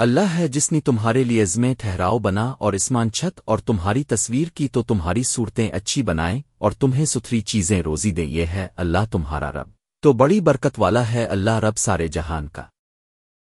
اللہ ہے جس نے تمہارے لیے عزمیں ٹھہراؤ بنا اور اسمان چھت اور تمہاری تصویر کی تو تمہاری صورتیں اچھی بنائیں اور تمہیں ستھری چیزیں روزی دے، یہ ہے اللہ تمہارا رب۔ تو بڑی برکت والا ہے اللہ رب سارے جہان کا۔